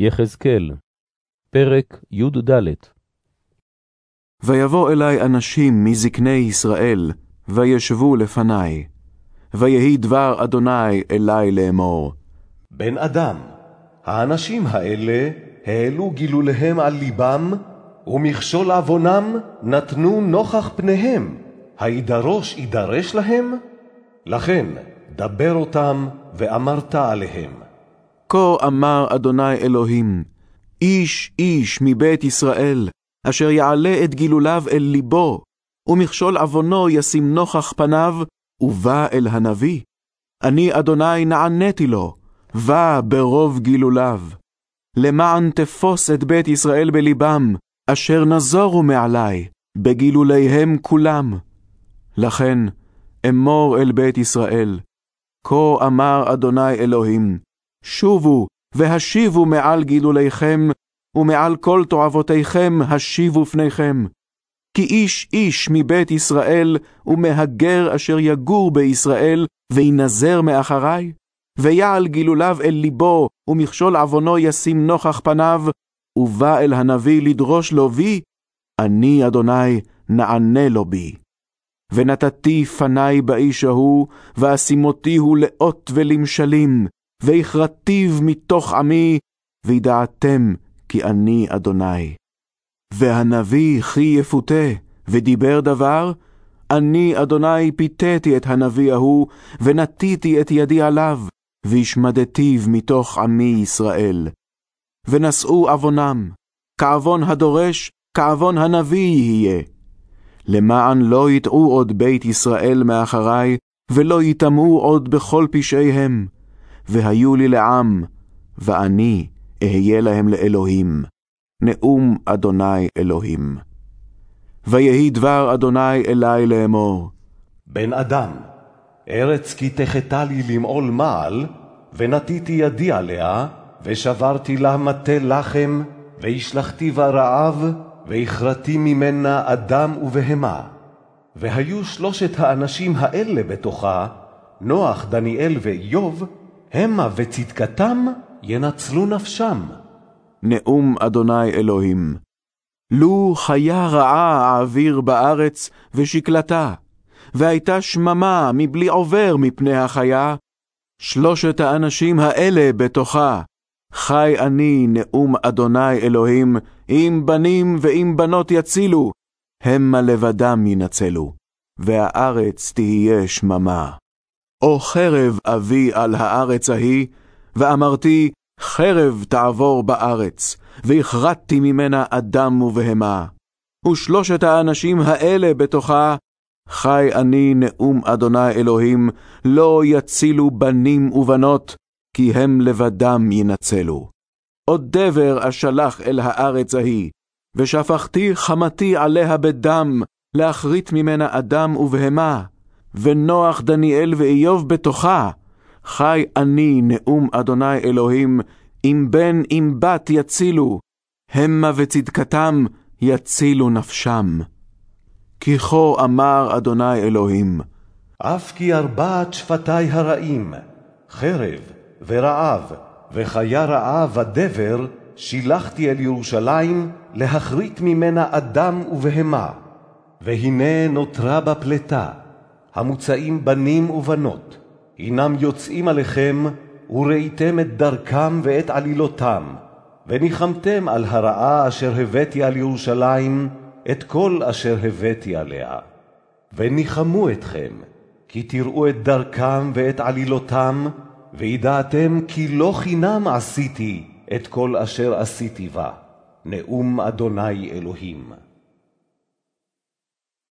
יחזקאל, פרק י"ד ויבוא אלי אנשים מזקני ישראל, וישבו לפניי. ויהי דבר אדוני אלי לאמור. בן אדם, האנשים האלה העלו גילוליהם על ליבם, ומכשול עוונם נתנו נוכח פניהם. הידרוש יידרש להם? לכן, דבר אותם ואמרת עליהם. כה אמר אדוני אלוהים, איש איש מבית ישראל, אשר יעלה את גילוליו אל ליבו, ומכשול עוונו ישים נוכח פניו, ובא אל הנביא. אני אדוני נעניתי לו, בא ברוב גילוליו. למען תפוס את בית ישראל בלבם, אשר נזורו מעלי, בגילוליהם כולם. לכן, אמור אל בית ישראל, כה אמר אדוני אלוהים, שובו והשיבו מעל גילוליכם, ומעל כל תועבותיכם השיבו פניכם. כי איש איש מבית ישראל, ומהגר אשר יגור בישראל, וינזר מאחרי, ויעל גילוליו אל ליבו, ומכשול עוונו ישים נוכח פניו, ובא אל הנביא לדרוש לו בי, אני, אדוני, נענה לו בי. ונתתי פני באיש ההוא, ואשימותיהו לאות ולמשלים, והכרתיו מתוך עמי, וידעתם כי אני אדוני. והנביא כי יפותה, ודיבר דבר, אני אדוני פיתתי את הנביא ההוא, ונטיתי את ידי עליו, והשמדתיו מתוך עמי ישראל. ונשאו עוונם, כעוון הדורש, כעוון הנביא יהיה. למען לא יטעו עוד בית ישראל מאחרי, ולא יטמאו עוד בכל פשעיהם. והיו לי לעם, ואני אהיה להם לאלוהים. נאום אדוני אלוהים. ויהי דבר אדוני אלי לאמור. בן אדם, ארץ כי תחתה לי למעול מעל, ונטיתי ידי עליה, ושברתי לה מטה לחם, והשלכתי בה רעב, והכרתי ממנה אדם ובהמה. והיו שלושת האנשים האלה בתוכה, נוח, דניאל ואיוב, המה וצדקתם ינצלו נפשם. נאום אדוני אלוהים. לו חיה רעה האוויר בארץ ושקלתה, והייתה שממה מבלי עובר מפני החיה, שלושת האנשים האלה בתוכה, חי אני נאום אדוני אלוהים, אם בנים ואם בנות יצילו, המה לבדם ינצלו, והארץ תהיה שממה. או חרב אביא על הארץ ההיא, ואמרתי, חרב תעבור בארץ, והכרתתי ממנה אדם ובהמה. ושלושת האנשים האלה בתוכה, חי אני נאום אדוני אלוהים, לא יצילו בנים ובנות, כי הם לבדם ינצלו. עוד דבר אשלח אל הארץ ההיא, ושפכתי חמתי עליה בדם, להכרית ממנה אדם ובהמה, ונוח דניאל ואיוב בתוכה, חי אני נאום אדוני אלוהים, אם בן אם בת יצילו, המה וצדקתם יצילו נפשם. כי כה אמר אדוני אלוהים, אף כי ארבעת שפתי הרעים, חרב ורעב, וחיה רעה ודבר, שילחתי אל ירושלים להכרית ממנה אדם ובהמה. והנה נותרה בה פלטה, המוצאים בנים ובנות, הנם יוצאים עליכם, וראיתם את דרכם ואת עלילותם, וניחמתם על הרעה אשר הבאתי על ירושלים, את כל אשר הבאתי עליה. וניחמו אתכם, כי תראו את דרכם ואת עלילותם, וידעתם כי לא חינם עשיתי את כל אשר עשיתי בה. נאום אדוני אלוהים.